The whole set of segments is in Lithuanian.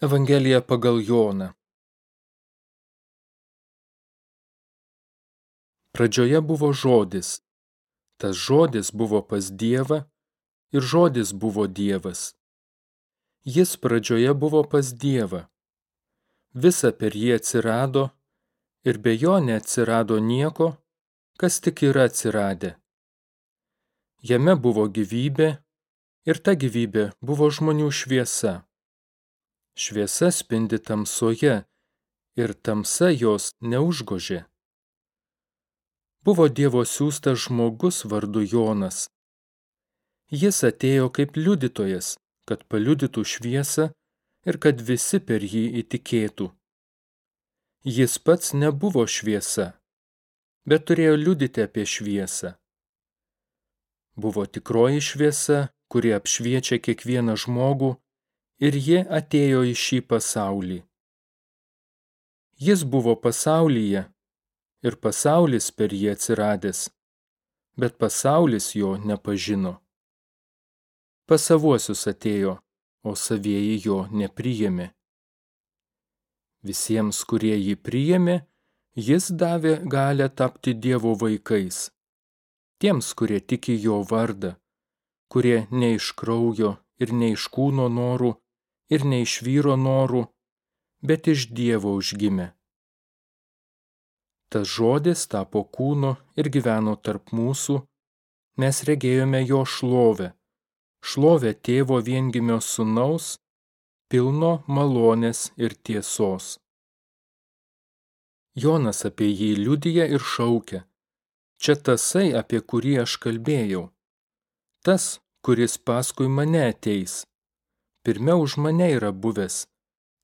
Evangelija pagal Joną. Pradžioje buvo žodis. Tas žodis buvo pas Dievą ir žodis buvo Dievas. Jis pradžioje buvo pas Dievą. Visa per jį atsirado ir be jo neatsirado nieko, kas tik yra atsiradę. Jame buvo gyvybė ir ta gyvybė buvo žmonių šviesa. Šviesa spindi tamsoje ir tamsa jos neužgožė. Buvo Dievo siūstas žmogus vardu Jonas. Jis atėjo kaip liudytojas, kad paliudytų šviesą ir kad visi per jį įtikėtų. Jis pats nebuvo šviesa, bet turėjo liudyti apie šviesą. Buvo tikroji šviesa, kuri apšviečia kiekvieną žmogų ir ji atėjo į šį pasaulį. Jis buvo pasaulyje ir pasaulis per jį atsiradęs, bet pasaulis jo nepažino. Pasavuosius atėjo, o savieji jo nepriėmė. Visiems, kurie jį priėmė, jis davė galę tapti Dievo vaikais. Tiems, kurie tiki jo vardą, kurie ne iš kraujo ir ne iš kūno norų, ir ne iš vyro norų, bet iš Dievo užgimė. Tas žodis tapo kūnu ir gyveno tarp mūsų, mes regėjome jo šlovę, šlovę tėvo viengimio sunaus, pilno malonės ir tiesos. Jonas apie jį liudyja ir šaukia. Čia tasai, apie kurį aš kalbėjau. Tas, kuris paskui mane ateis pirmiau už mane yra buvęs,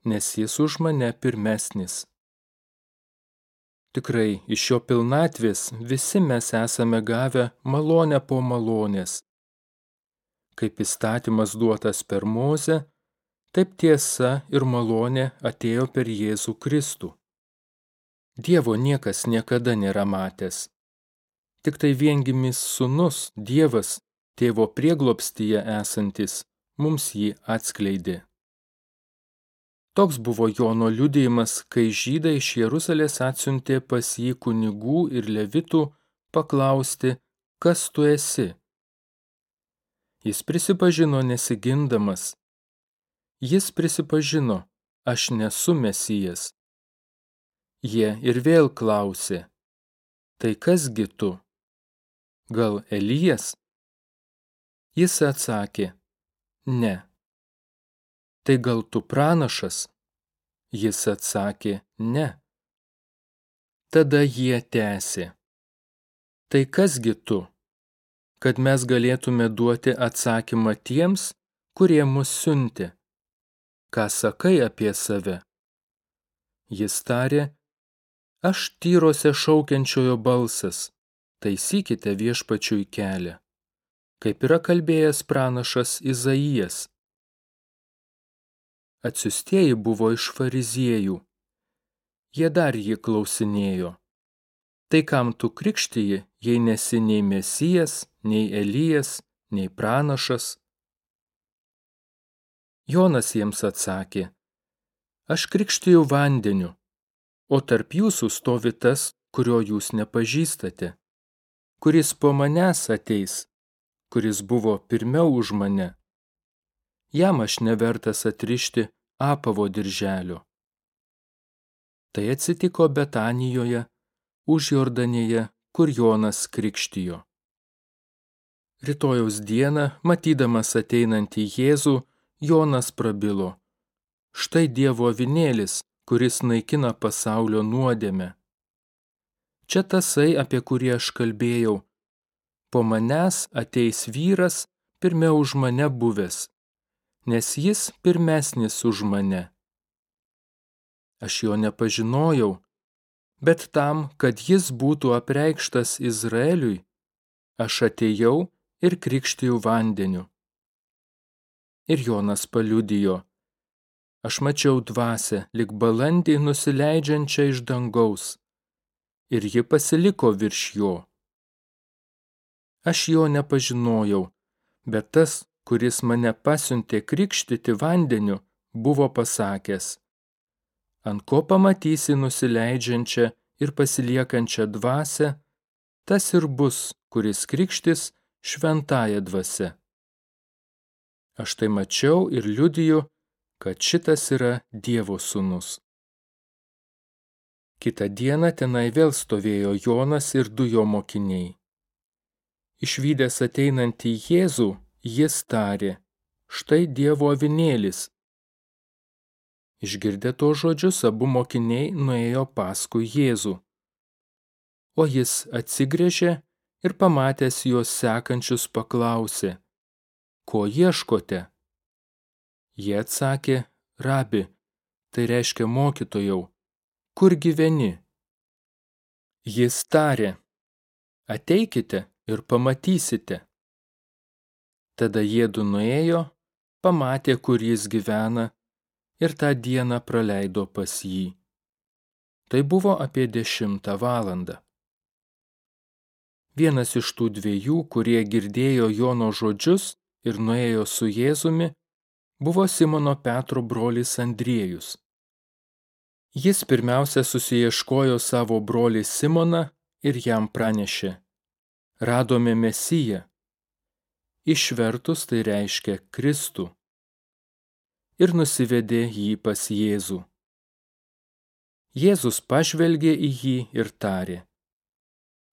nes jis už mane pirmesnis. Tikrai iš jo pilnatvės visi mes esame gavę malonę po malonės. Kaip įstatymas duotas per mozę, taip tiesa ir malonė atėjo per Jėzų Kristų. Dievo niekas niekada nėra matęs. Tik tai viengimis sunus Dievas, tėvo prieglopstyje esantis, mums jį atskleidė. Toks buvo Jono liudėjimas, kai žydai iš Jeruzalės atsiuntė pas jį kunigų ir levitų paklausti, kas tu esi. Jis prisipažino nesigindamas. Jis prisipažino, aš nesu mesijas. Jie ir vėl klausė, tai kasgi tu? Gal Elijas? Jis atsakė, Ne. Tai gal tu pranašas? Jis atsakė, ne. Tada jie tęsė. Tai kasgi tu, kad mes galėtume duoti atsakymą tiems, kurie mus siunti? Ką sakai apie save? Jis tarė, aš tyrose šaukiančiojo balsas, taisykite viešpačiui kelią kaip yra kalbėjęs pranašas Izaijas. Atsiustieji buvo iš fariziejų. Jie dar jį klausinėjo. Tai kam tu krikštyji, jei nesi nei Mesijas, nei Elijas, nei pranašas? Jonas jiems atsakė, aš krikštiju vandeniu, o tarp jūsų stovi tas, kurio jūs nepažįstate, kuris po manęs ateis, kuris buvo pirmiau už mane. Jam aš nevertas atrišti apavo dirželio. Tai atsitiko Betanijoje, už Jordanėje, kur Jonas krikštijo. Rytojaus dieną, matydamas ateinantį Jėzų, Jonas prabilo. Štai Dievo avinėlis, kuris naikina pasaulio nuodėmę. Čia tasai, apie kurį aš kalbėjau, po manęs ateis vyras pirmiau už mane buvęs, nes jis pirmesnis už mane. Aš jo nepažinojau, bet tam, kad jis būtų apreikštas Izraeliui, aš atėjau ir krikštijau vandeniu. Ir Jonas paliudijo, aš mačiau dvasę, lik balandį nusileidžiančią iš dangaus, ir ji pasiliko virš jo. Aš jo nepažinojau, bet tas, kuris mane pasiuntė krikštyti vandeniu, buvo pasakęs, ant ko pamatysi nusileidžiančią ir pasiliekančią dvasę, tas ir bus, kuris krikštis šventąją dvasę. Aš tai mačiau ir liudiju, kad šitas yra Dievo sūnus. Kita diena tenai vėl stovėjo Jonas ir du jo mokiniai. Išvykęs ateinantį Jėzų, jis tarė, štai Dievo avinėlis. Išgirdę to žodžius, abu mokiniai nuėjo paskui Jėzų. O jis atsigrėžė ir pamatęs juos sekančius paklausė, ko ieškote? Jie atsakė, rabi, tai reiškia mokytojau, kur gyveni? Jis tarė, ateikite ir pamatysite. Tada jėdu nuėjo, pamatė, kur jis gyvena ir tą dieną praleido pas jį. Tai buvo apie dešimtą valandą. Vienas iš tų dviejų, kurie girdėjo Jono žodžius ir nuėjo su Jėzumi, buvo Simono Petro brolis Andriejus. Jis pirmiausia susieškojo savo brolį Simoną ir jam pranešė. Radome Mesiją. Išvertus tai reiškia Kristų. Ir nusivedė jį pas Jėzų. Jėzus pažvelgė į jį ir tarė.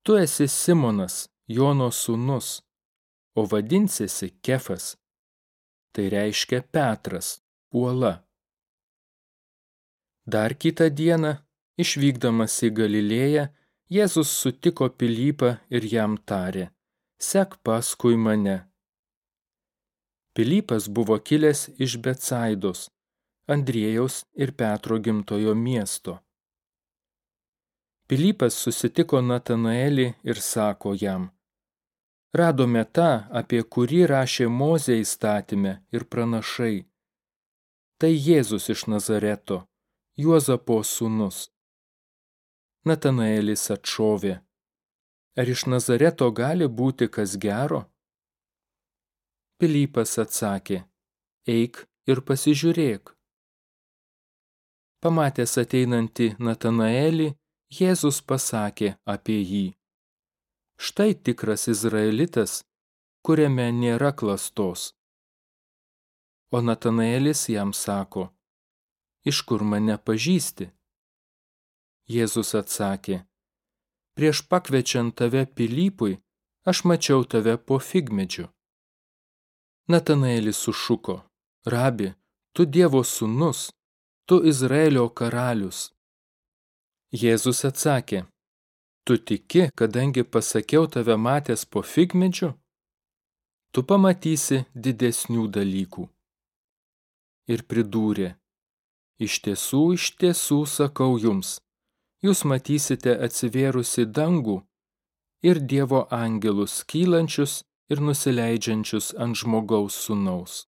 Tu esi Simonas, Jono sūnus, o vadinsiesi Kefas. Tai reiškia Petras, uola. Dar kitą dieną, išvykdamas į Galilėją, Jėzus sutiko Pilypą ir jam tarė, sek paskui mane. Pilypas buvo kilęs iš Betsaidos, Andriejaus ir Petro gimtojo miesto. Pilypas susitiko Natanaelį ir sako jam, radome tą, apie kurį rašė Mozė įstatymę ir pranašai. Tai Jėzus iš Nazareto, Juozapo sūnus. Natanaelis atšovė, ar iš Nazareto gali būti kas gero? Pilypas atsakė, eik ir pasižiūrėk. Pamatęs ateinantį Natanaelį, Jėzus pasakė apie jį. Štai tikras Izraelitas, kuriame nėra klastos. O Natanaelis jam sako, iš kur mane pažįsti? Jėzus atsakė, prieš pakvečiant tave Pilypui, aš mačiau tave po figmedžiu. Natanaelis sušuko, rabi, tu Dievo sūnus, tu Izraelio karalius. Jėzus atsakė, tu tiki, kadangi pasakiau tave matęs po figmedžiu? Tu pamatysi didesnių dalykų. Ir pridūrė, iš tiesų, iš tiesų sakau jums, jūs matysite atsivėrusi dangų ir Dievo angelus kylančius ir nusileidžiančius ant žmogaus sunaus.